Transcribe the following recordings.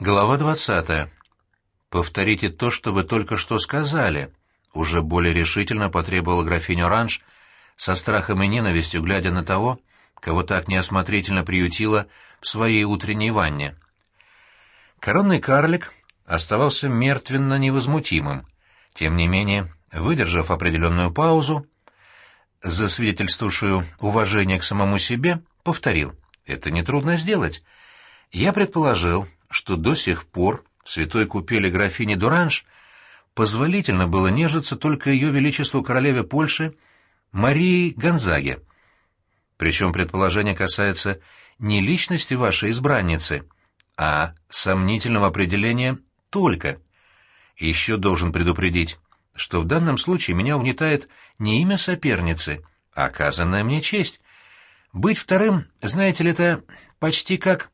Глава двадцатая. «Повторите то, что вы только что сказали», — уже более решительно потребовала графиня Оранж, со страхом и ненавистью глядя на того, кого так неосмотрительно приютила в своей утренней ванне. Коронный карлик оставался мертвенно невозмутимым. Тем не менее, выдержав определенную паузу, засвидетельствовавшую уважение к самому себе, повторил. «Это нетрудно сделать. Я предположил, что до сих пор святой купели графини Дуранж позволительно было нежиться только ее величеству королеве Польши Марии Гонзаге. Причем предположение касается не личности вашей избранницы, а сомнительного определения «только». еще должен предупредить, что в данном случае меня угнетает не имя соперницы, а оказанная мне честь. Быть вторым, знаете ли, это почти как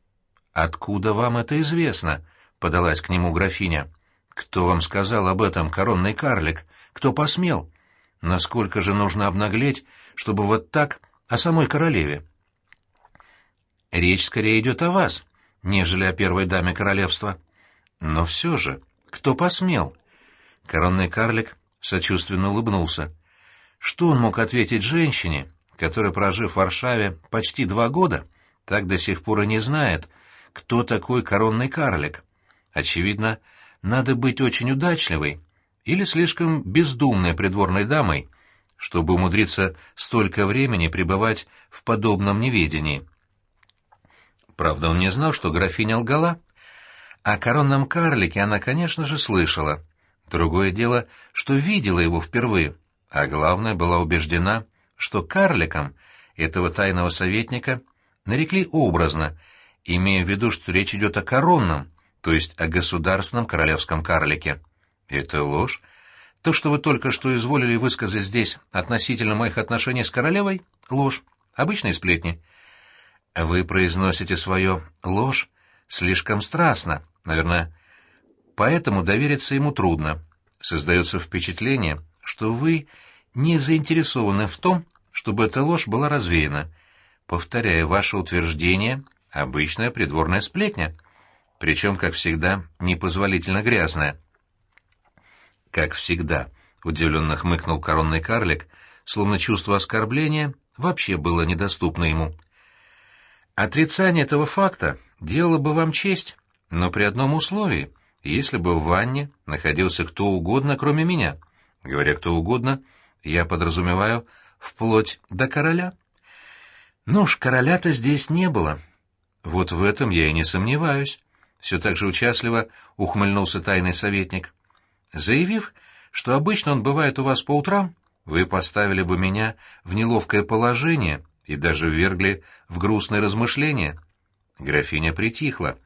«Откуда вам это известно?» — подалась к нему графиня. «Кто вам сказал об этом, коронный карлик? Кто посмел? Насколько же нужно обнаглеть, чтобы вот так о самой королеве?» «Речь скорее идет о вас, нежели о первой даме королевства. Но все же, кто посмел?» Коронный карлик сочувственно улыбнулся. Что он мог ответить женщине, которая, прожив в Варшаве почти два года, так до сих пор и не знает, кто такой коронный карлик. Очевидно, надо быть очень удачливой или слишком бездумной придворной дамой, чтобы умудриться столько времени пребывать в подобном неведении. Правда, он не знал, что графиня лгала. О коронном карлике она, конечно же, слышала. Другое дело, что видела его впервые, а главное, была убеждена, что карликом этого тайного советника нарекли образно — имея в виду, что речь идет о коронном, то есть о государственном королевском карлике. Это ложь. То, что вы только что изволили высказать здесь относительно моих отношений с королевой, — ложь. Обычные сплетни. Вы произносите свое «ложь» слишком страстно, наверное. Поэтому довериться ему трудно. Создается впечатление, что вы не заинтересованы в том, чтобы эта ложь была развеяна. Повторяя ваше утверждение — Обычная придворная сплетня. Причем, как всегда, непозволительно грязная. «Как всегда», — удивленно хмыкнул коронный карлик, словно чувство оскорбления вообще было недоступно ему. «Отрицание этого факта делало бы вам честь, но при одном условии, если бы в ванне находился кто угодно, кроме меня. Говоря кто угодно, я подразумеваю вплоть до короля». «Ну уж, короля-то здесь не было», вот в этом я и не сомневаюсь. Все так же участливо ухмыльнулся тайный советник. Заявив, что обычно он бывает у вас по утрам, вы поставили бы меня в неловкое положение и даже ввергли в грустные размышления. Графиня притихла.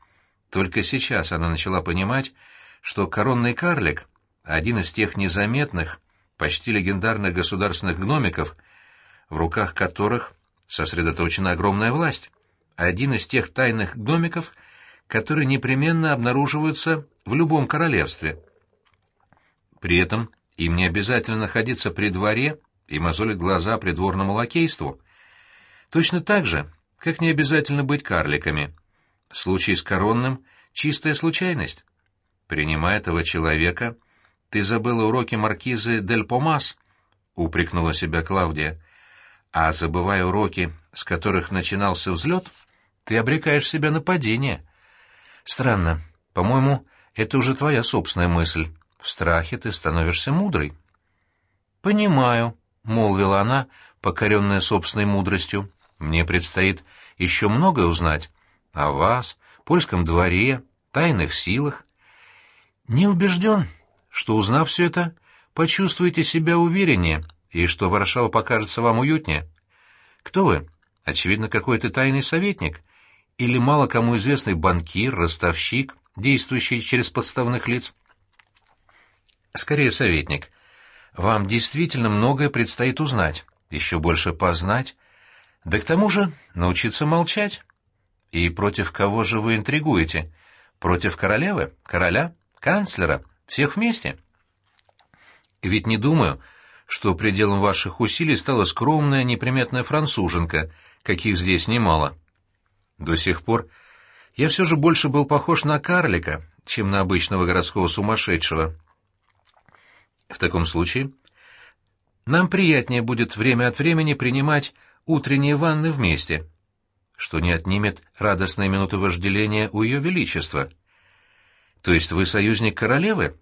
Только сейчас она начала понимать, что коронный карлик — один из тех незаметных, почти легендарных государственных гномиков, в руках которых сосредоточена огромная власть один из тех тайных домиков, которые непременно обнаруживаются в любом королевстве. При этом им не обязательно находиться при дворе и мозолить глаза придворному лакейству. Точно так же, как не обязательно быть карликами. В случае с коронным — чистая случайность. Принимая этого человека, ты забыла уроки маркизы Дель Помас, — упрекнула себя Клавдия. А забывая уроки, с которых начинался взлет — ты обрекаешь себя на падение. Странно. По-моему, это уже твоя собственная мысль. В страхе ты становишься мудрой. Понимаю, молвила она, покоренная собственной мудростью. Мне предстоит еще многое узнать о вас, польском дворе, тайных силах. Не убежден, что, узнав все это, почувствуете себя увереннее и что Варшава покажется вам уютнее. Кто вы? Очевидно, какой-то тайный советник, или мало кому известный банкир, ростовщик, действующий через подставных лиц? Скорее, советник. Вам действительно многое предстоит узнать, еще больше познать, да к тому же научиться молчать. И против кого же вы интригуете? Против королевы, короля, канцлера, всех вместе? Ведь не думаю, что пределом ваших усилий стала скромная, неприметная француженка, каких здесь немало. До сих пор я все же больше был похож на карлика, чем на обычного городского сумасшедшего. В таком случае нам приятнее будет время от времени принимать утренние ванны вместе, что не отнимет радостные минуты вожделения у ее величества. То есть вы союзник королевы?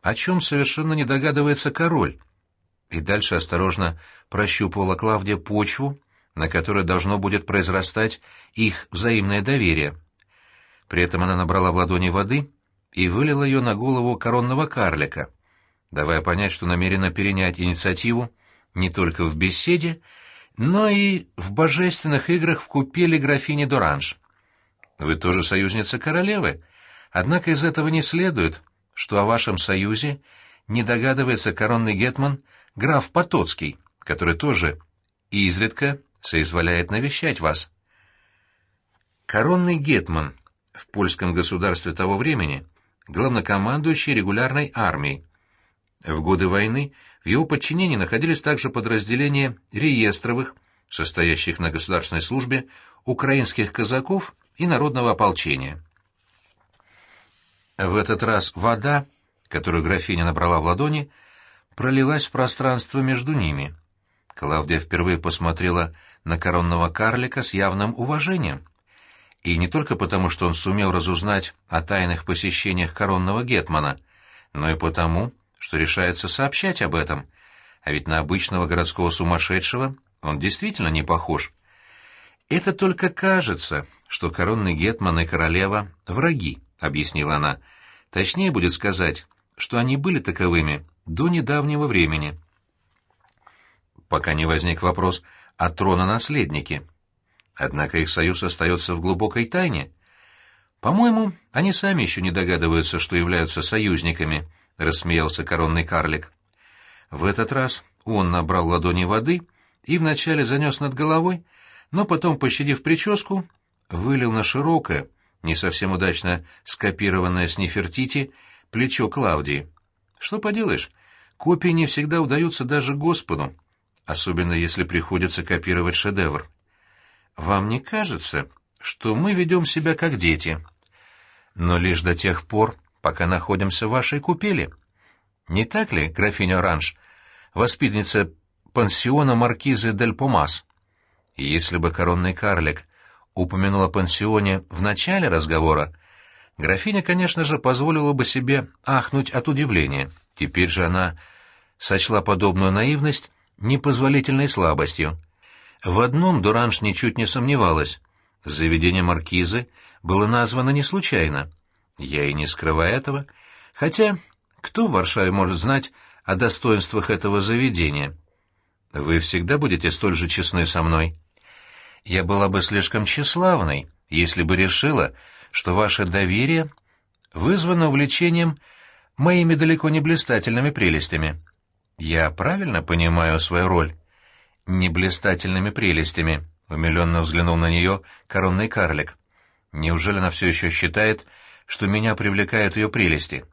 О чем совершенно не догадывается король. И дальше осторожно прощупывала Клавдия почву, на которой должно будет произрастать их взаимное доверие. При этом она набрала в ладони воды и вылила ее на голову коронного карлика, давая понять, что намерена перенять инициативу не только в беседе, но и в божественных играх в купели графини Доранж. Вы тоже союзница королевы, однако из этого не следует, что о вашем союзе не догадывается коронный гетман граф Потоцкий, который тоже изредка соизволяет навещать вас. Коронный гетман в польском государстве того времени главнокомандующий регулярной армией. В годы войны в его подчинении находились также подразделения реестровых, состоящих на государственной службе, украинских казаков и народного ополчения. В этот раз вода, которую графиня набрала в ладони, пролилась в пространство между ними. Клавдия впервые посмотрела на коронного карлика с явным уважением. И не только потому, что он сумел разузнать о тайных посещениях коронного гетмана, но и потому, что решается сообщать об этом, а ведь на обычного городского сумасшедшего он действительно не похож. «Это только кажется, что коронный гетман и королева — враги», — объяснила она. «Точнее будет сказать, что они были таковыми до недавнего времени». Пока не возник вопрос о трона-наследнике. Однако их союз остается в глубокой тайне. По-моему, они сами еще не догадываются, что являются союзниками, — рассмеялся коронный карлик. В этот раз он набрал ладони воды и вначале занес над головой, но потом, пощадив прическу, вылил на широкое, не совсем удачно скопированное с Нефертити, плечо Клавдии. Что поделаешь, копии не всегда удаются даже Господу, особенно если приходится копировать шедевр. Вам не кажется, что мы ведем себя как дети? Но лишь до тех пор, пока находимся в вашей купели. Не так ли, графиня Оранж, воспитанница пансиона маркизы Дель Помас? Если бы коронный карлик упомянул о пансионе в начале разговора, графиня, конечно же, позволила бы себе ахнуть от удивления. Теперь же она сочла подобную наивность непозволительной слабостью. В одном Дуранж ничуть не сомневалась. Заведение маркизы было названо не случайно. Я и не скрываю этого. Хотя, кто в Варшаве может знать о достоинствах этого заведения? Вы всегда будете столь же честны со мной. Я была бы слишком тщеславной, если бы решила, что ваше доверие вызвано увлечением моими далеко не блистательными прелестями. Я правильно понимаю свою роль? Неблистательными прелестями, — умиленно взглянул на нее коронный карлик. Неужели она все еще считает, что меня привлекают ее прелести.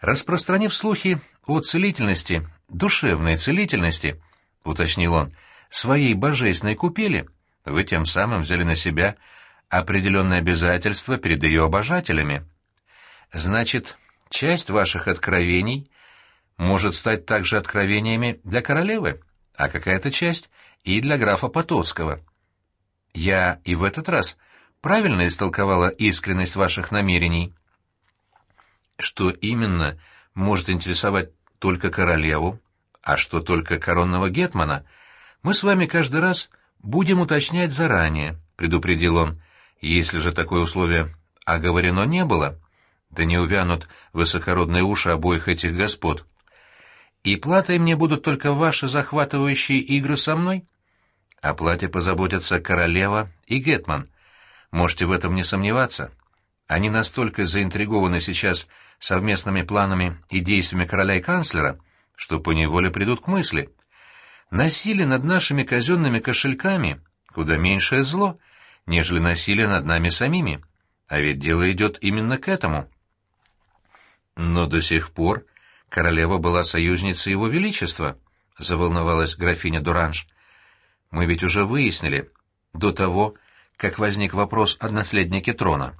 Распространив слухи о целительности, душевной целительности, уточнил он, своей божественной купели, вы тем самым взяли на себя определенные обязательства перед ее обожателями. Значит, часть ваших откровений может стать также откровениями для королевы, а какая-то часть и для графа Потоцкого. Я и в этот раз правильно истолковала искренность ваших намерений? Что именно может интересовать только королеву, а что только коронного гетмана, мы с вами каждый раз будем уточнять заранее, предупредил он. Если же такое условие оговорено не было, да не увянут высокородные уши обоих этих господ. И платой мне будут только ваши захватывающие игры со мной? О плате позаботятся королева и гетман — Можете в этом не сомневаться. Они настолько заинтригованы сейчас совместными планами и действиями короля и канцлера, что поневоле придут к мысли. Насилие над нашими казенными кошельками куда меньшее зло, нежели насилие над нами самими. А ведь дело идет именно к этому. Но до сих пор королева была союзницей его величества, заволновалась графиня Дуранж. Мы ведь уже выяснили, до того, как возник вопрос о наследнике трона.